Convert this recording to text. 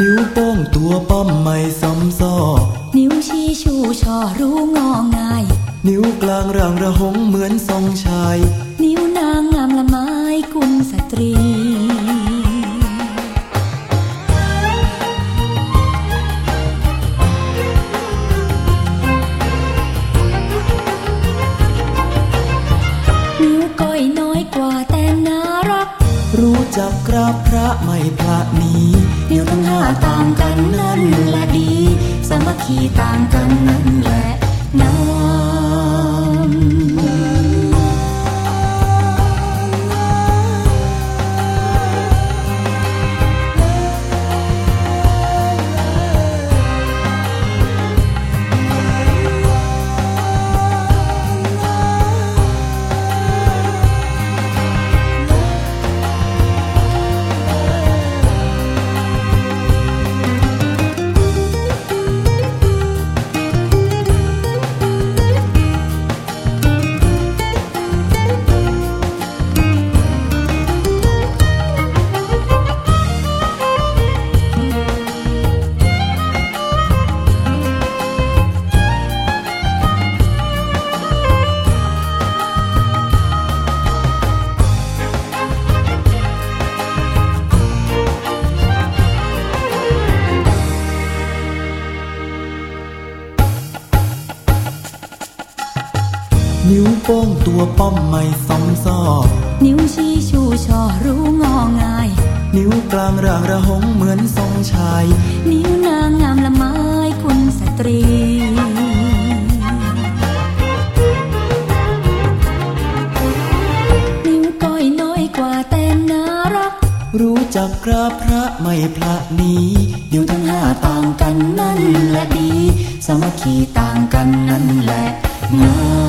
ตัวป้อมไม่สมซอนิ้วชี้ชูชอรู้งอง่าย นิ้วกลางร่างระหงเหมือนทรงชาย นิ้วนางงามละไม้กุลสตรี จับกราบพระไม่พระนี้นิ้วทั้งห้าต่างกันนั่นแหละดี สามัคคีต่างกันนั่นแหละนา นิ้วโป้งตัวป้อมไม่สมซอนิ้วชี้ชูชอรู้งอง่าย นิ้วกลางร่างระหงเหมือนทรงชาย นิ้วนางงามละไม้กุลสตรีนิ้วก้อยน้อยกว่าแต่น่ารักรู้จักกราบพระไม่พระหนีนิ้วทั้งห้าต่างกันนั่นแหละดี สามัคคีต่างกันนั่นแหละงาม